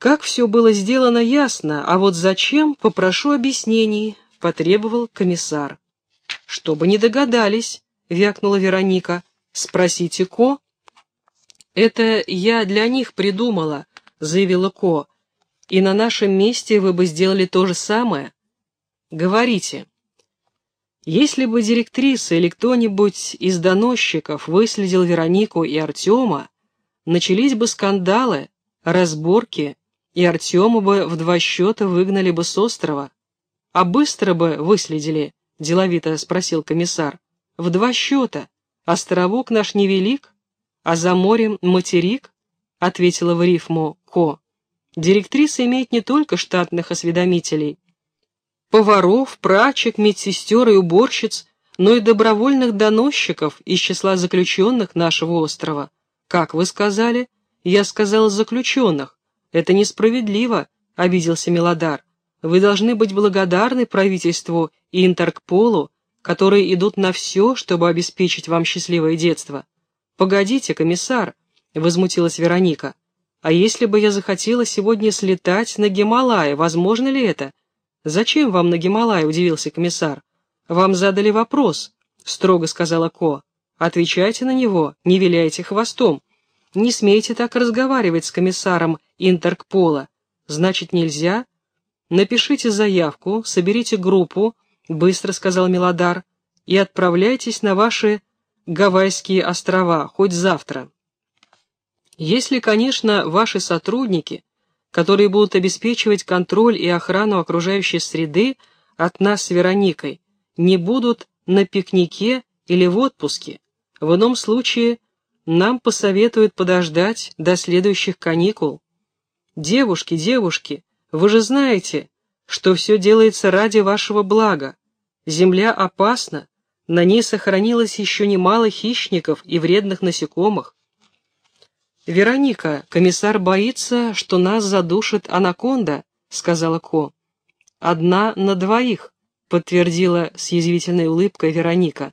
Как все было сделано, ясно, а вот зачем, попрошу объяснений, потребовал комиссар. Чтобы не догадались, вякнула Вероника. Спросите Ко. Это я для них придумала, заявила Ко. И на нашем месте вы бы сделали то же самое. Говорите. Если бы директриса или кто-нибудь из доносчиков выследил Веронику и Артема, начались бы скандалы, разборки, и Артема бы в два счета выгнали бы с острова. А быстро бы выследили, деловито спросил комиссар. В два счета. Островок наш невелик, а за морем материк, ответила в рифму Ко. Директриса имеет не только штатных осведомителей, поваров, прачек, медсестер и уборщиц, но и добровольных доносчиков из числа заключенных нашего острова. Как вы сказали? Я сказал заключенных. Это несправедливо, обиделся Мелодар. Вы должны быть благодарны правительству и Интеркполу, которые идут на все, чтобы обеспечить вам счастливое детство. Погодите, комиссар, возмутилась Вероника. А если бы я захотела сегодня слетать на Гималай, возможно ли это? «Зачем вам на Гималай?» – удивился комиссар. «Вам задали вопрос», – строго сказала Ко. «Отвечайте на него, не виляйте хвостом. Не смейте так разговаривать с комиссаром Интеркпола. Значит, нельзя?» «Напишите заявку, соберите группу», — быстро сказал Милодар, «и отправляйтесь на ваши Гавайские острова, хоть завтра. Если, конечно, ваши сотрудники которые будут обеспечивать контроль и охрану окружающей среды от нас с Вероникой, не будут на пикнике или в отпуске. В ином случае нам посоветуют подождать до следующих каникул. Девушки, девушки, вы же знаете, что все делается ради вашего блага. Земля опасна, на ней сохранилось еще немало хищников и вредных насекомых. «Вероника, комиссар боится, что нас задушит анаконда», — сказала Ко. «Одна на двоих», — подтвердила с язвительной улыбкой Вероника.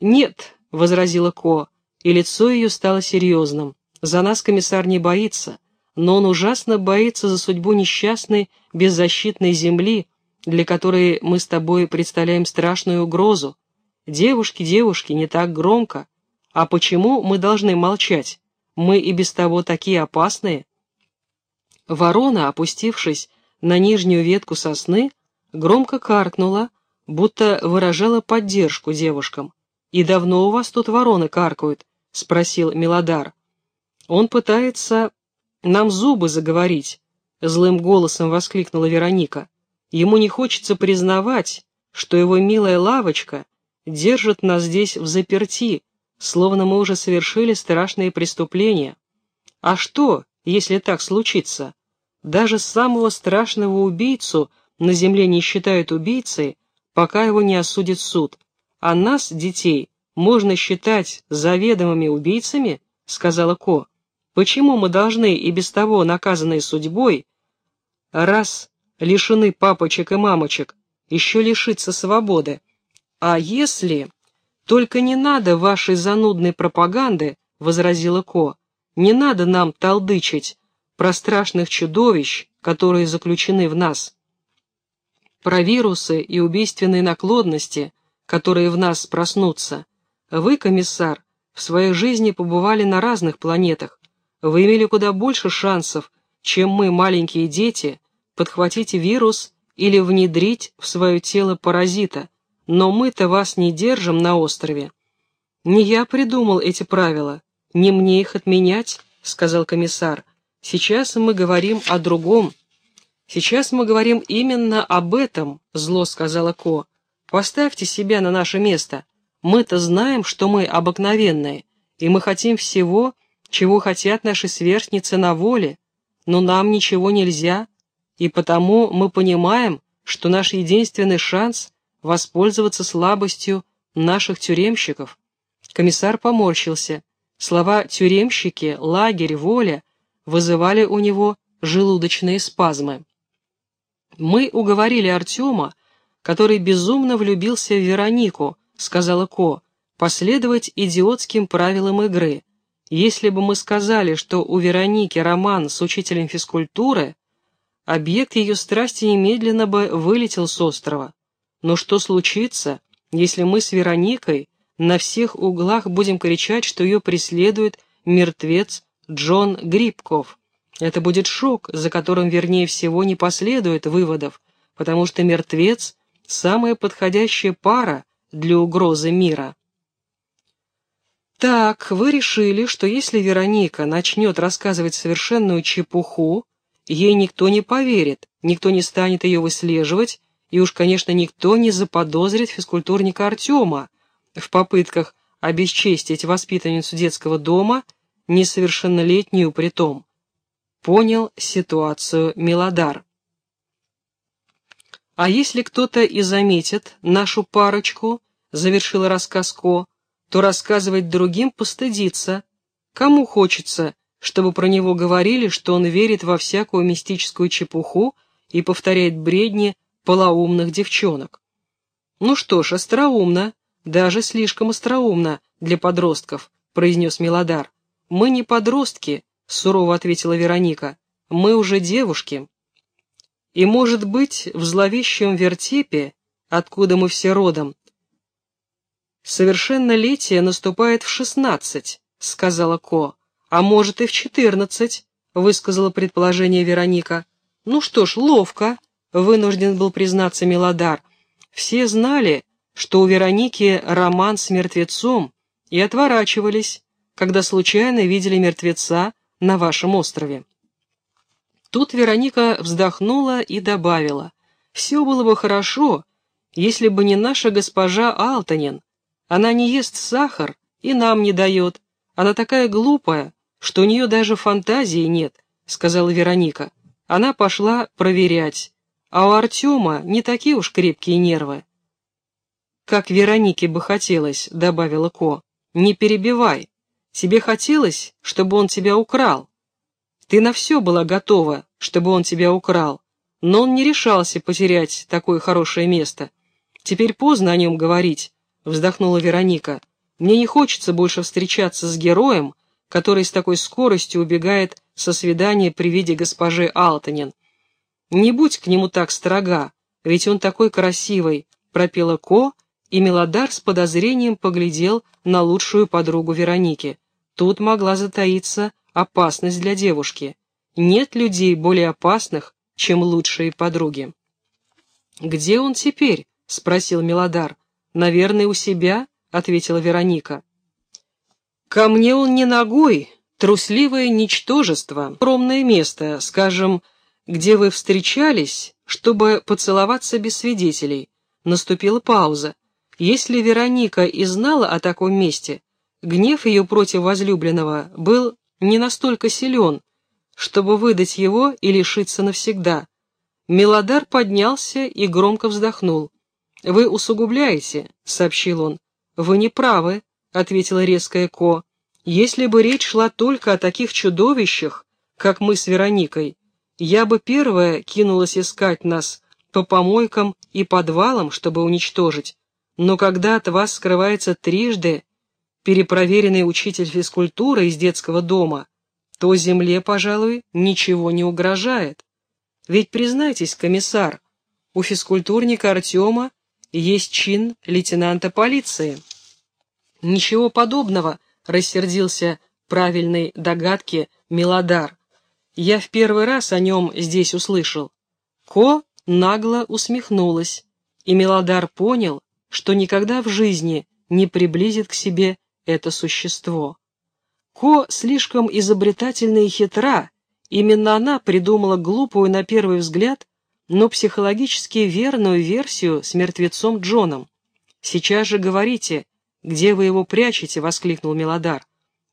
«Нет», — возразила Ко, и лицо ее стало серьезным. «За нас комиссар не боится, но он ужасно боится за судьбу несчастной, беззащитной земли, для которой мы с тобой представляем страшную угрозу. Девушки, девушки, не так громко. А почему мы должны молчать?» Мы и без того такие опасные. Ворона, опустившись на нижнюю ветку сосны, громко каркнула, будто выражала поддержку девушкам. «И давно у вас тут вороны каркают?» — спросил Милодар. «Он пытается нам зубы заговорить», — злым голосом воскликнула Вероника. «Ему не хочется признавать, что его милая лавочка держит нас здесь в заперти, словно мы уже совершили страшные преступления. А что, если так случится? Даже самого страшного убийцу на земле не считают убийцей, пока его не осудит суд. А нас, детей, можно считать заведомыми убийцами, сказала Ко. Почему мы должны и без того наказанной судьбой, раз лишены папочек и мамочек, еще лишиться свободы? А если... «Только не надо вашей занудной пропаганды», — возразила Ко. «Не надо нам толдычить про страшных чудовищ, которые заключены в нас, про вирусы и убийственные наклонности, которые в нас проснутся. Вы, комиссар, в своей жизни побывали на разных планетах. Вы имели куда больше шансов, чем мы, маленькие дети, подхватить вирус или внедрить в свое тело паразита, но мы-то вас не держим на острове. Не я придумал эти правила, не мне их отменять, сказал комиссар. Сейчас мы говорим о другом. Сейчас мы говорим именно об этом, зло сказала Ко. Поставьте себя на наше место. Мы-то знаем, что мы обыкновенные, и мы хотим всего, чего хотят наши сверстницы на воле, но нам ничего нельзя, и потому мы понимаем, что наш единственный шанс воспользоваться слабостью наших тюремщиков. Комиссар поморщился. Слова «тюремщики», «лагерь», «воля» вызывали у него желудочные спазмы. «Мы уговорили Артема, который безумно влюбился в Веронику», — сказала Ко, — «последовать идиотским правилам игры. Если бы мы сказали, что у Вероники роман с учителем физкультуры, объект ее страсти немедленно бы вылетел с острова. Но что случится, если мы с Вероникой на всех углах будем кричать, что ее преследует мертвец Джон Грибков? Это будет шок, за которым, вернее всего, не последует выводов, потому что мертвец – самая подходящая пара для угрозы мира. Так, вы решили, что если Вероника начнет рассказывать совершенную чепуху, ей никто не поверит, никто не станет ее выслеживать, и уж, конечно, никто не заподозрит физкультурника Артема в попытках обесчестить воспитанницу детского дома, несовершеннолетнюю притом. Понял ситуацию Милодар. А если кто-то и заметит нашу парочку, завершила рассказ Ко, то рассказывать другим постыдиться. Кому хочется, чтобы про него говорили, что он верит во всякую мистическую чепуху и повторяет бредни полоумных девчонок? Ну что ж, остроумно, даже слишком остроумно для подростков, произнес Милодар. Мы не подростки, сурово ответила Вероника, мы уже девушки. И, может быть, в зловещем вертепе, откуда мы все родом, «Совершеннолетие наступает в шестнадцать», — сказала Ко. «А может и в четырнадцать», — высказала предположение Вероника. «Ну что ж, ловко», — вынужден был признаться Мелодар. «Все знали, что у Вероники роман с мертвецом, и отворачивались, когда случайно видели мертвеца на вашем острове». Тут Вероника вздохнула и добавила, «Все было бы хорошо, если бы не наша госпожа Алтанин, она не ест сахар и нам не дает. Она такая глупая, что у нее даже фантазии нет», — сказала Вероника. Она пошла проверять. А у Артема не такие уж крепкие нервы. «Как Веронике бы хотелось», — добавила Ко. «Не перебивай. Тебе хотелось, чтобы он тебя украл. Ты на все была готова, чтобы он тебя украл, но он не решался потерять такое хорошее место. Теперь поздно о нем говорить, вздохнула Вероника. «Мне не хочется больше встречаться с героем, который с такой скоростью убегает со свидания при виде госпожи Алтанин. Не будь к нему так строга, ведь он такой красивый», пропела Ко, и Мелодар с подозрением поглядел на лучшую подругу Вероники. Тут могла затаиться опасность для девушки. Нет людей более опасных, чем лучшие подруги. «Где он теперь?» — спросил Мелодар. «Наверное, у себя», — ответила Вероника. «Ко мне он не ногой, трусливое ничтожество, скромное место, скажем, где вы встречались, чтобы поцеловаться без свидетелей». Наступила пауза. Если Вероника и знала о таком месте, гнев ее против возлюбленного был не настолько силен, чтобы выдать его и лишиться навсегда. Мелодар поднялся и громко вздохнул. «Вы усугубляете», — сообщил он. «Вы не правы», — ответила резкая Ко. «Если бы речь шла только о таких чудовищах, как мы с Вероникой, я бы первая кинулась искать нас по помойкам и подвалам, чтобы уничтожить. Но когда от вас скрывается трижды перепроверенный учитель физкультуры из детского дома, то земле, пожалуй, ничего не угрожает. Ведь признайтесь, комиссар, у физкультурника Артема есть чин лейтенанта полиции. Ничего подобного, рассердился правильной догадки Милодар. Я в первый раз о нем здесь услышал. Ко нагло усмехнулась, и Милодар понял, что никогда в жизни не приблизит к себе это существо. Ко слишком изобретательна и хитра, именно она придумала глупую на первый взгляд но психологически верную версию с мертвецом Джоном. «Сейчас же говорите, где вы его прячете?» — воскликнул Мелодар.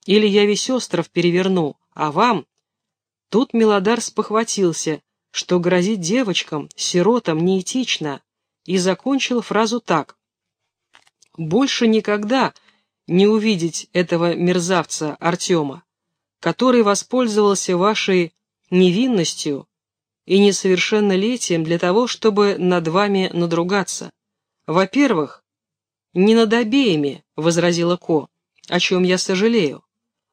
«Или я весь остров переверну, а вам?» Тут Мелодар спохватился, что грозит девочкам, сиротам неэтично, и закончил фразу так. «Больше никогда не увидеть этого мерзавца Артема, который воспользовался вашей невинностью и несовершеннолетием для того, чтобы над вами надругаться. Во-первых, не над обеими, — возразила Ко, — о чем я сожалею.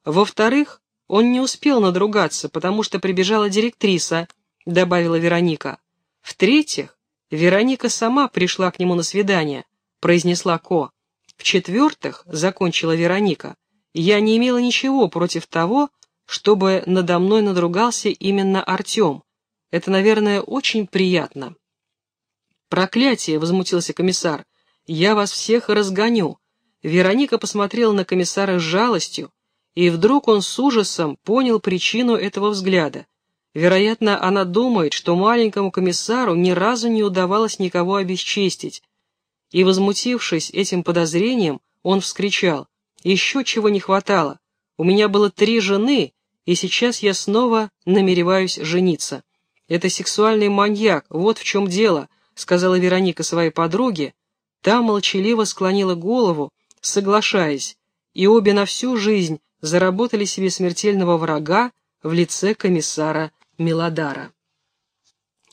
Во-вторых, он не успел надругаться, потому что прибежала директриса, добавила Вероника. В-третьих, Вероника сама пришла к нему на свидание, произнесла Ко. В-четвертых, закончила Вероника, я не имела ничего против того, чтобы надо мной надругался именно Артем. Это, наверное, очень приятно. «Проклятие!» — возмутился комиссар. «Я вас всех разгоню!» Вероника посмотрела на комиссара с жалостью, и вдруг он с ужасом понял причину этого взгляда. Вероятно, она думает, что маленькому комиссару ни разу не удавалось никого обесчестить. И, возмутившись этим подозрением, он вскричал, «Еще чего не хватало! У меня было три жены, и сейчас я снова намереваюсь жениться. Это сексуальный маньяк, вот в чем дело», сказала Вероника своей подруге, та молчаливо склонила голову, соглашаясь, и обе на всю жизнь заработали себе смертельного врага в лице комиссара Милодара.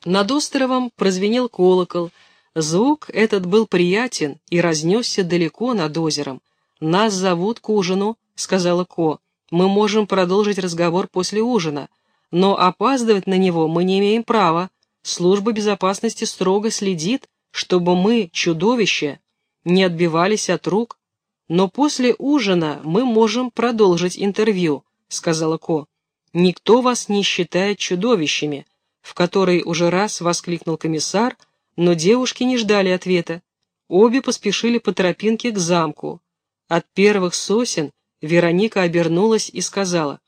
Над островом прозвенел колокол, звук этот был приятен и разнесся далеко над озером. «Нас зовут к ужину», — сказала Ко, — «мы можем продолжить разговор после ужина, но опаздывать на него мы не имеем права, Служба безопасности строго следит, чтобы мы, чудовища, не отбивались от рук. Но после ужина мы можем продолжить интервью, сказала Ко. Никто вас не считает чудовищами, в который уже раз воскликнул комиссар, но девушки не ждали ответа. Обе поспешили по тропинке к замку. От первых сосен Вероника обернулась и сказала,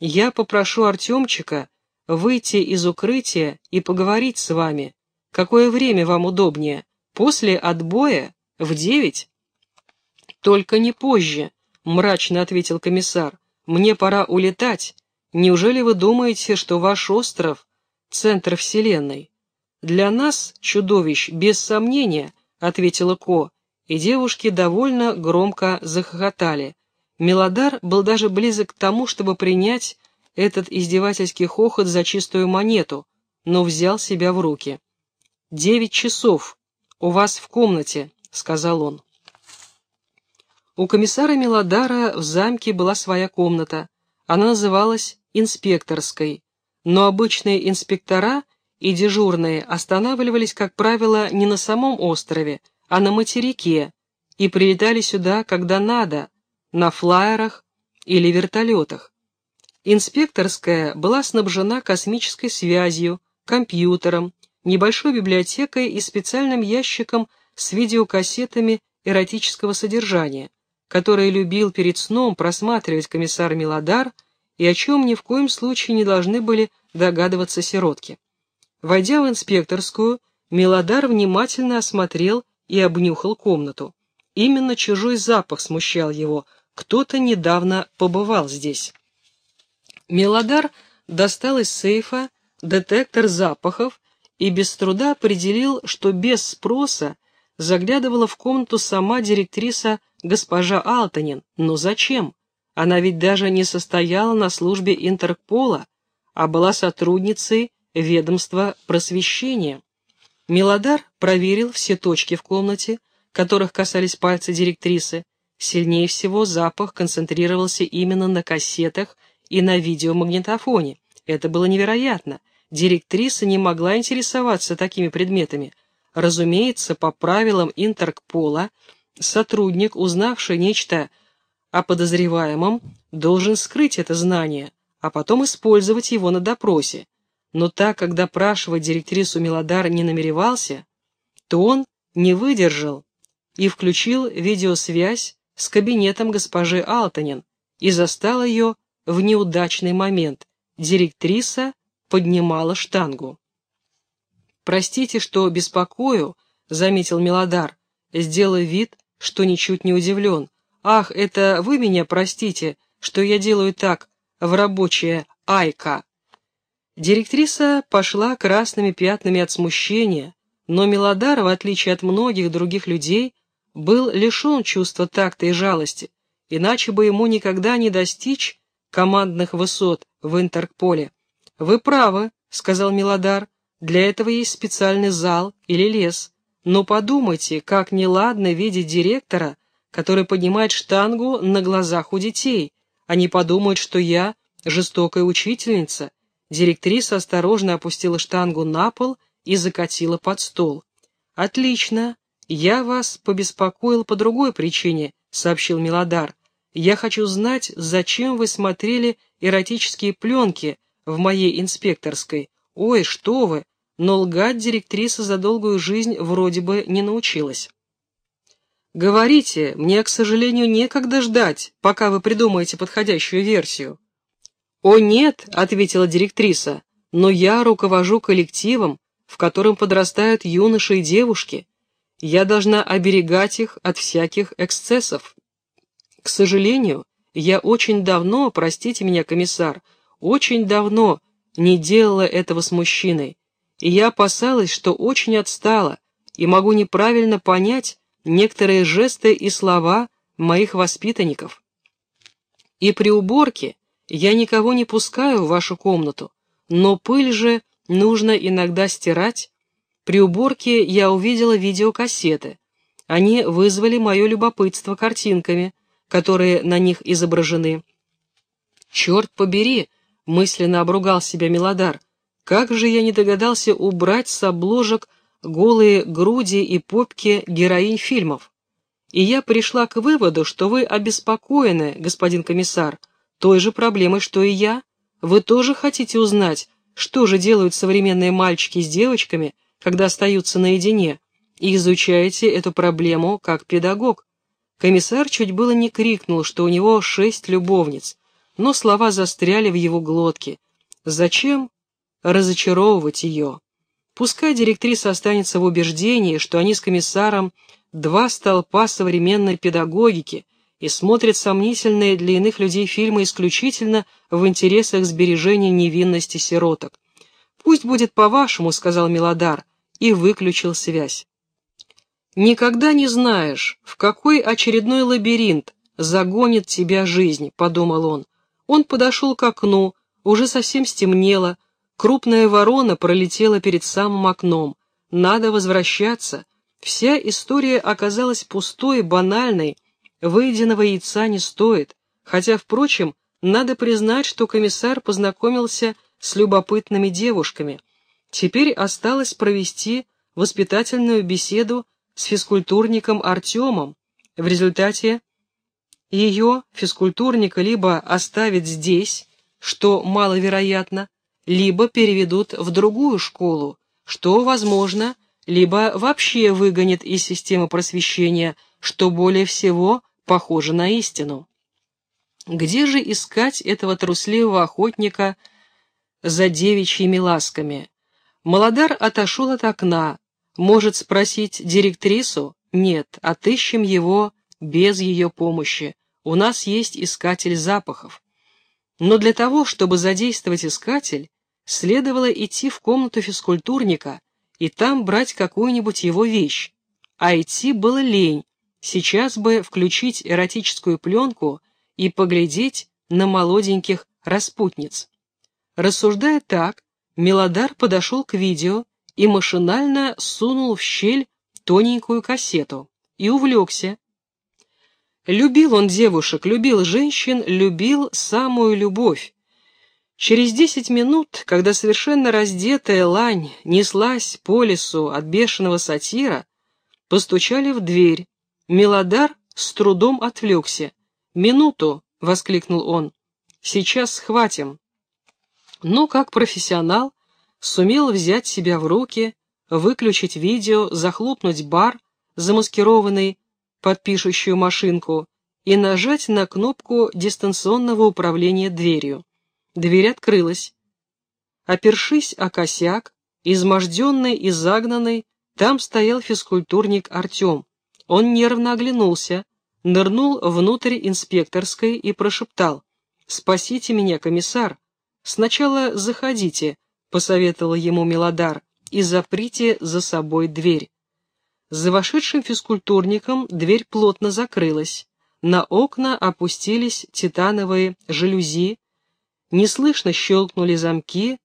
«Я попрошу Артемчика выйти из укрытия и поговорить с вами. Какое время вам удобнее? После отбоя? В девять? Только не позже, мрачно ответил комиссар. Мне пора улетать. Неужели вы думаете, что ваш остров — центр вселенной? Для нас, чудовищ, без сомнения, ответила Ко, и девушки довольно громко захохотали. Мелодар был даже близок к тому, чтобы принять этот издевательский хохот за чистую монету, но взял себя в руки. «Девять часов. У вас в комнате», — сказал он. У комиссара Мелодара в замке была своя комната. Она называлась инспекторской, но обычные инспектора и дежурные останавливались, как правило, не на самом острове, а на материке, и прилетали сюда, когда надо, на флайерах или вертолетах. Инспекторская была снабжена космической связью, компьютером, небольшой библиотекой и специальным ящиком с видеокассетами эротического содержания, которые любил перед сном просматривать комиссар Милодар и о чем ни в коем случае не должны были догадываться сиротки. Войдя в инспекторскую, Милодар внимательно осмотрел и обнюхал комнату. Именно чужой запах смущал его, кто-то недавно побывал здесь. Мелодар достал из сейфа детектор запахов и без труда определил, что без спроса заглядывала в комнату сама директриса госпожа Алтанин. Но зачем? Она ведь даже не состояла на службе Интерпола, а была сотрудницей ведомства просвещения. Мелодар проверил все точки в комнате, которых касались пальцы директрисы. Сильнее всего запах концентрировался именно на кассетах и на видеомагнитофоне. Это было невероятно. Директриса не могла интересоваться такими предметами. Разумеется, по правилам Интерпола, сотрудник, узнавший нечто о подозреваемом, должен скрыть это знание, а потом использовать его на допросе. Но так как допрашивать директрису Мелодар не намеревался, то он не выдержал и включил видеосвязь с кабинетом госпожи Алтанин и застал ее в неудачный момент. Директриса поднимала штангу. «Простите, что беспокою», — заметил Мелодар, сделав вид, что ничуть не удивлен. «Ах, это вы меня простите, что я делаю так в рабочее айка». Директриса пошла красными пятнами от смущения, но Мелодар, в отличие от многих других людей, был лишен чувства такта и жалости, иначе бы ему никогда не достичь командных высот в Интерполе. «Вы правы», — сказал Милодар, — «для этого есть специальный зал или лес. Но подумайте, как неладно видеть директора, который поднимает штангу на глазах у детей, Они подумают, что я жестокая учительница. Директриса осторожно опустила штангу на пол и закатила под стол. «Отлично. Я вас побеспокоил по другой причине», — сообщил Милодар. «Я хочу знать, зачем вы смотрели эротические пленки в моей инспекторской. Ой, что вы! Но лгать директриса за долгую жизнь вроде бы не научилась». «Говорите, мне, к сожалению, некогда ждать, пока вы придумаете подходящую версию». «О нет», — ответила директриса, — «но я руковожу коллективом, в котором подрастают юноши и девушки. Я должна оберегать их от всяких эксцессов. К сожалению, я очень давно, простите меня, комиссар, очень давно не делала этого с мужчиной, и я опасалась, что очень отстала и могу неправильно понять некоторые жесты и слова моих воспитанников. И при уборке я никого не пускаю в вашу комнату, но пыль же нужно иногда стирать. При уборке я увидела видеокассеты. Они вызвали мое любопытство картинками, которые на них изображены. «Черт побери!» — мысленно обругал себя Мелодар. «Как же я не догадался убрать с обложек голые груди и попки героинь фильмов? И я пришла к выводу, что вы обеспокоены, господин комиссар, той же проблемой, что и я. Вы тоже хотите узнать, что же делают современные мальчики с девочками, когда остаются наедине, и изучаете эту проблему как педагог. Комиссар чуть было не крикнул, что у него шесть любовниц, но слова застряли в его глотке. Зачем разочаровывать ее? Пускай директриса останется в убеждении, что они с комиссаром два столпа современной педагогики и смотрят сомнительные для иных людей фильмы исключительно в интересах сбережения невинности сироток. «Пусть будет по-вашему», — сказал Милодар, и выключил связь. «Никогда не знаешь, в какой очередной лабиринт загонит тебя жизнь», — подумал он. Он подошел к окну, уже совсем стемнело, крупная ворона пролетела перед самым окном. Надо возвращаться. Вся история оказалась пустой, банальной, выеденного яйца не стоит, хотя, впрочем, надо признать, что комиссар познакомился с любопытными девушками. Теперь осталось провести воспитательную беседу с физкультурником Артемом. В результате ее, физкультурника, либо оставят здесь, что маловероятно, либо переведут в другую школу, что, возможно, либо вообще выгонят из системы просвещения, что более всего похоже на истину. Где же искать этого трусливого охотника за девичьими ласками? Молодар отошел от окна. Может спросить директрису? Нет, отыщем его без ее помощи. У нас есть искатель запахов. Но для того, чтобы задействовать искатель, следовало идти в комнату физкультурника и там брать какую-нибудь его вещь. А идти было лень, сейчас бы включить эротическую пленку и поглядеть на молоденьких распутниц. Рассуждая так, Мелодар подошел к видео и машинально сунул в щель тоненькую кассету и увлекся. Любил он девушек, любил женщин, любил самую любовь. Через десять минут, когда совершенно раздетая лань неслась по лесу от бешеного сатира, постучали в дверь. Мелодар с трудом отвлекся. «Минуту!» — воскликнул он. «Сейчас схватим». Но как профессионал сумел взять себя в руки, выключить видео, захлопнуть бар, замаскированный под пишущую машинку, и нажать на кнопку дистанционного управления дверью. Дверь открылась. Опершись о косяк, изможденный и загнанный, там стоял физкультурник Артем. Он нервно оглянулся, нырнул внутрь инспекторской и прошептал. «Спасите меня, комиссар! Сначала заходите», — посоветовал ему Мелодар, «и заприте за собой дверь». За вошедшим физкультурником дверь плотно закрылась. На окна опустились титановые жалюзи, неслышно щелкнули замки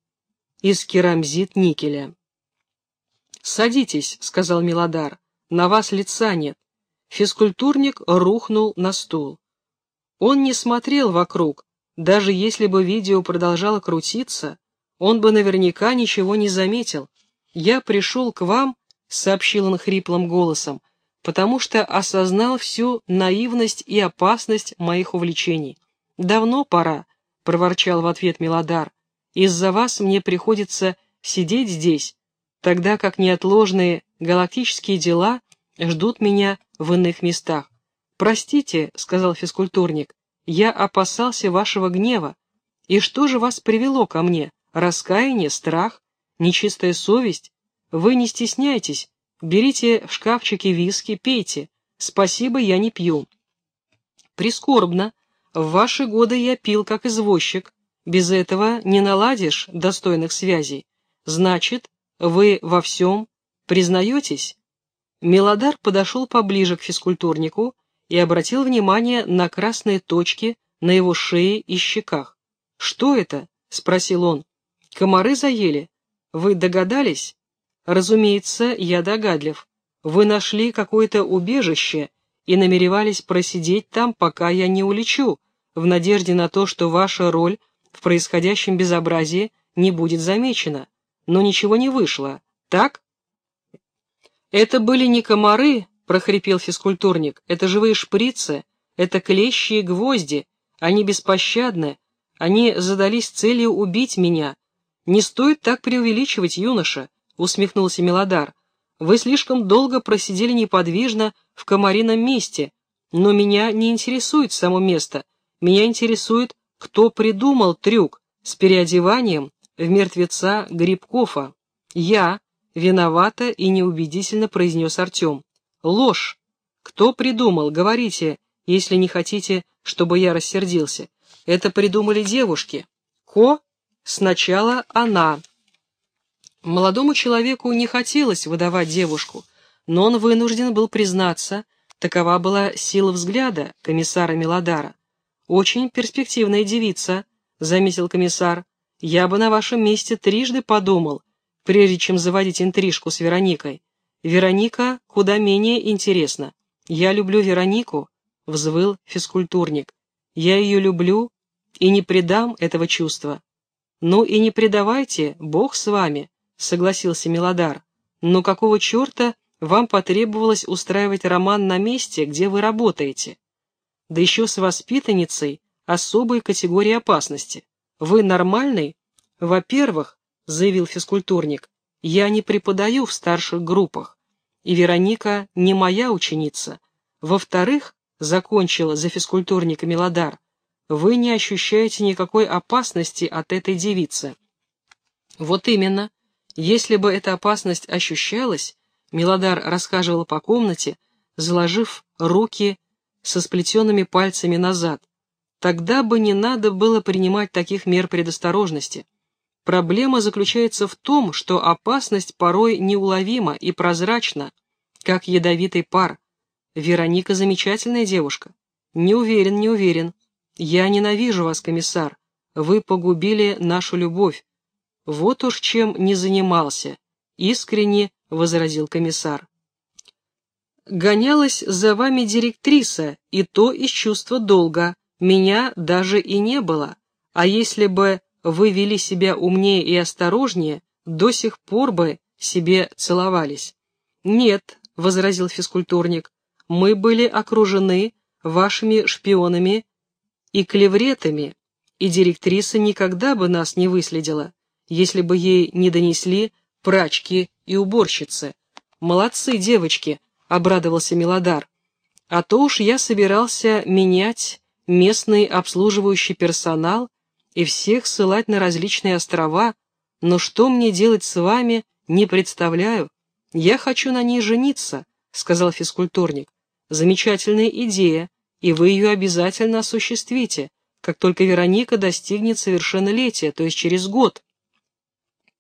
из керамзит никеля. «Садитесь», — сказал Мелодар, — «на вас лица нет». Физкультурник рухнул на стул. Он не смотрел вокруг, даже если бы видео продолжало крутиться, он бы наверняка ничего не заметил. «Я пришел к вам», — сообщил он хриплым голосом, «потому что осознал всю наивность и опасность моих увлечений. Давно пора», — проворчал в ответ Милодар. «Из-за вас мне приходится сидеть здесь, тогда как неотложные галактические дела ждут меня в иных местах. «Простите», — сказал физкультурник, — «я опасался вашего гнева. И что же вас привело ко мне? Раскаяние, страх, нечистая совесть? Вы не стесняйтесь, берите в шкафчике виски, пейте. Спасибо, я не пью». «Прискорбно. В ваши годы я пил как извозчик. Без этого не наладишь достойных связей. Значит, вы во всем признаетесь?» Мелодар подошел поближе к физкультурнику и обратил внимание на красные точки на его шее и щеках. «Что это?» — спросил он. «Комары заели? Вы догадались?» «Разумеется, я догадлив. Вы нашли какое-то убежище и намеревались просидеть там, пока я не улечу, в надежде на то, что ваша роль в происходящем безобразии не будет замечена. Но ничего не вышло, так?» «Это были не комары, — прохрипел физкультурник, — это живые шприцы, это клещи и гвозди, они беспощадны, они задались целью убить меня. Не стоит так преувеличивать, юноша, — усмехнулся Мелодар. Вы слишком долго просидели неподвижно в комарином месте, но меня не интересует само место, меня интересует, кто придумал трюк с переодеванием в мертвеца Грибкова. Я, виновата и неубедительно произнес Артем. Ложь! Кто придумал? Говорите, если не хотите, чтобы я рассердился. Это придумали девушки. Ко? Сначала она. Молодому человеку не хотелось выдавать девушку, но он вынужден был признаться, такова была сила взгляда комиссара Милодара. «Очень перспективная девица», — заметил комиссар. «Я бы на вашем месте трижды подумал, прежде чем заводить интрижку с Вероникой. Вероника куда менее интересна. Я люблю Веронику, взвыл физкультурник. Я ее люблю и не предам этого чувства. Ну и не предавайте, Бог с вами, согласился Милодар. Но какого черта вам потребовалось устраивать роман на месте, где вы работаете? Да еще с воспитанницей особой категории опасности. Вы нормальный? Во-первых, заявил физкультурник, я не преподаю в старших группах и Вероника не моя ученица. Во-вторых, закончила за физкультурника Милодар, вы не ощущаете никакой опасности от этой девицы. Вот именно. Если бы эта опасность ощущалась, Милодар расхаживал по комнате, заложив руки со сплетенными пальцами назад, тогда бы не надо было принимать таких мер предосторожности. Проблема заключается в том, что опасность порой неуловима и прозрачна, как ядовитый пар. Вероника замечательная девушка. Не уверен, не уверен. Я ненавижу вас, комиссар. Вы погубили нашу любовь. Вот уж чем не занимался, искренне возразил комиссар. Гонялась за вами директриса, и то из чувства долга. Меня даже и не было. А если бы вы вели себя умнее и осторожнее, до сих пор бы себе целовались. Нет, — возразил физкультурник, — мы были окружены вашими шпионами и клевретами, и директриса никогда бы нас не выследила, если бы ей не донесли прачки и уборщицы. Молодцы, девочки, — обрадовался Милодар. А то уж я собирался менять местный обслуживающий персонал и всех ссылать на различные острова, но что мне делать с вами, не представляю. Я хочу на ней жениться, сказал физкультурник. Замечательная идея, и вы ее обязательно осуществите, как только Вероника достигнет совершеннолетия, то есть через год.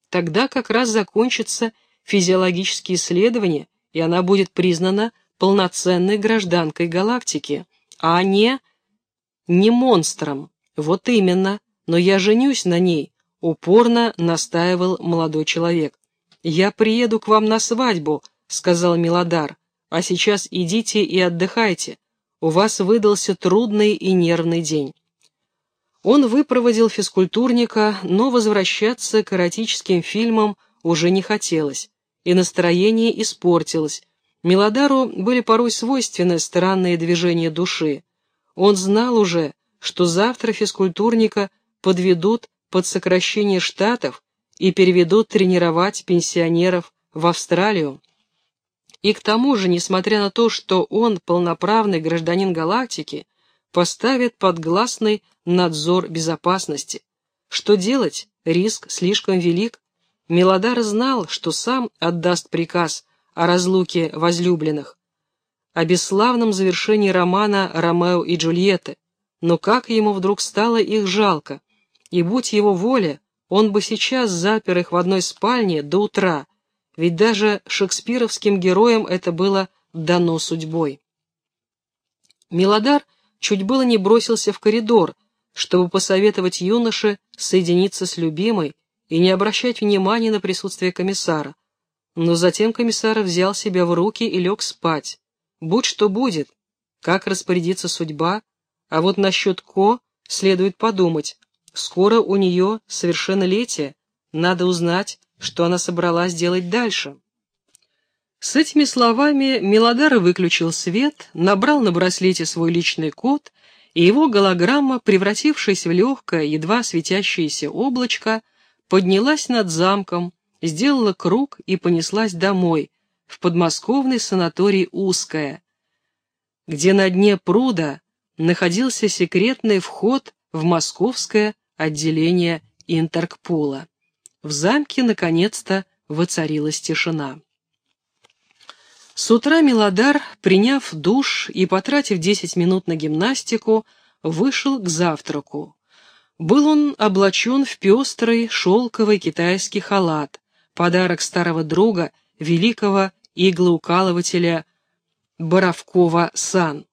Тогда как раз закончатся физиологические исследования, и она будет признана полноценной гражданкой галактики, а не... не монстром. Вот именно, но я женюсь на ней», — упорно настаивал молодой человек. «Я приеду к вам на свадьбу», — сказал Милодар, «а сейчас идите и отдыхайте. у вас выдался трудный и нервный день. Он выпроводил физкультурника, но возвращаться к эротическим фильмам уже не хотелось, и настроение испортилось. Мелодару были порой свойственны странные движения души. Он знал уже, что завтра физкультурника подведут под сокращение штатов и переведут тренировать пенсионеров в Австралию. И к тому же, несмотря на то, что он полноправный гражданин галактики, поставит под гласный надзор безопасности. Что делать? Риск слишком велик. Мелодар знал, что сам отдаст приказ о разлуке возлюбленных, о бесславном завершении романа «Ромео и Джульетты», но как ему вдруг стало их жалко, и будь его воля, он бы сейчас запер их в одной спальне до утра, ведь даже шекспировским героям это было дано судьбой. Милодар чуть было не бросился в коридор, чтобы посоветовать юноше соединиться с любимой и не обращать внимания на присутствие комиссара. Но затем комиссар взял себя в руки и лег спать. Будь что будет, как распорядится судьба, а вот насчет Ко следует подумать. Скоро у нее совершеннолетие, надо узнать, что она собралась делать дальше. С этими словами Мелодар выключил свет, набрал на браслете свой личный код, и его голограмма, превратившись в легкое, едва светящееся облачко, поднялась над замком, сделала круг и понеслась домой, в подмосковный санаторий «Узкая», где на дне пруда находился секретный вход в московское отделение Интеркпола. В замке, наконец-то, воцарилась тишина. С утра Милодар, приняв душ и потратив 10 минут на гимнастику, вышел к завтраку. Был он облачен в пестрый шелковый китайский халат, подарок старого друга, великого иглоукалывателя Боровкова-Сан.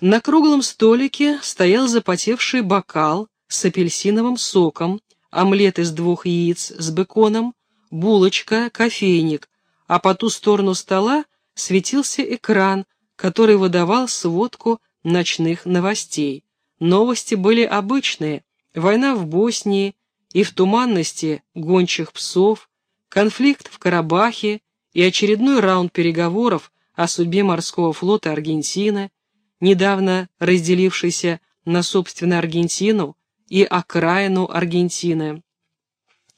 На круглом столике стоял запотевший бокал с апельсиновым соком, омлет из двух яиц с беконом, булочка, кофейник, а по ту сторону стола светился экран, который выдавал сводку ночных новостей. Новости были обычные. Война в Боснии и в туманности гончих псов, конфликт в Карабахе и очередной раунд переговоров о судьбе морского флота Аргентины, недавно разделившийся на, собственно, Аргентину и окраину Аргентины.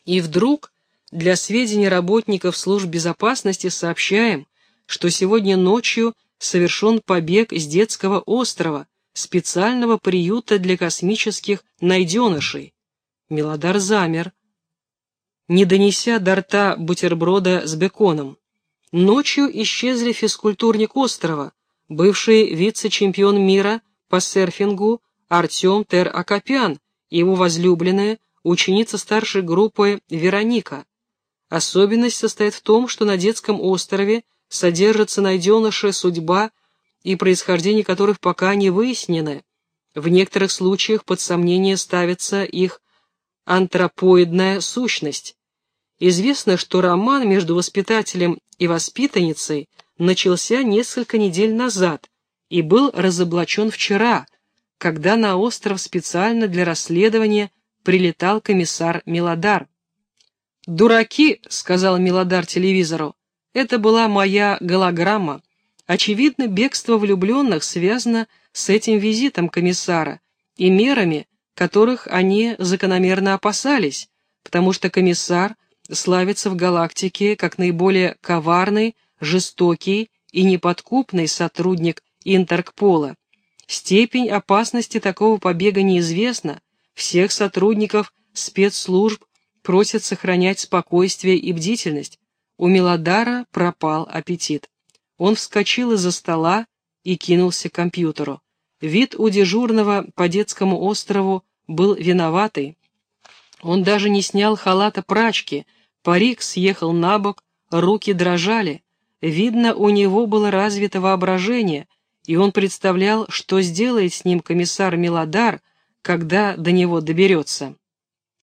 И вдруг для сведения работников служб безопасности сообщаем, что сегодня ночью совершен побег с детского острова, специального приюта для космических найденышей. Мелодар замер, не донеся до рта бутерброда с беконом. Ночью исчезли физкультурник острова, бывший вице-чемпион мира по серфингу Артем Тер-Акопян его возлюбленная, ученица старшей группы Вероника. Особенность состоит в том, что на детском острове содержатся найденыши судьба и происхождение которых пока не выяснены. В некоторых случаях под сомнение ставится их антропоидная сущность. Известно, что роман между воспитателем и воспитанницей начался несколько недель назад и был разоблачен вчера, когда на остров специально для расследования прилетал комиссар Милодар. «Дураки», — сказал Милодар телевизору, — «это была моя голограмма. Очевидно, бегство влюбленных связано с этим визитом комиссара и мерами, которых они закономерно опасались, потому что комиссар славится в галактике как наиболее коварный, жестокий и неподкупный сотрудник Интеркпола. Степень опасности такого побега неизвестна, всех сотрудников спецслужб просят сохранять спокойствие и бдительность. У Мелодара пропал аппетит. Он вскочил из-за стола и кинулся к компьютеру. Вид у дежурного по детскому острову был виноватый. Он даже не снял халата прачки, парик съехал на бок, руки дрожали. Видно, у него было развито воображение, и он представлял, что сделает с ним комиссар Милодар, когда до него доберется.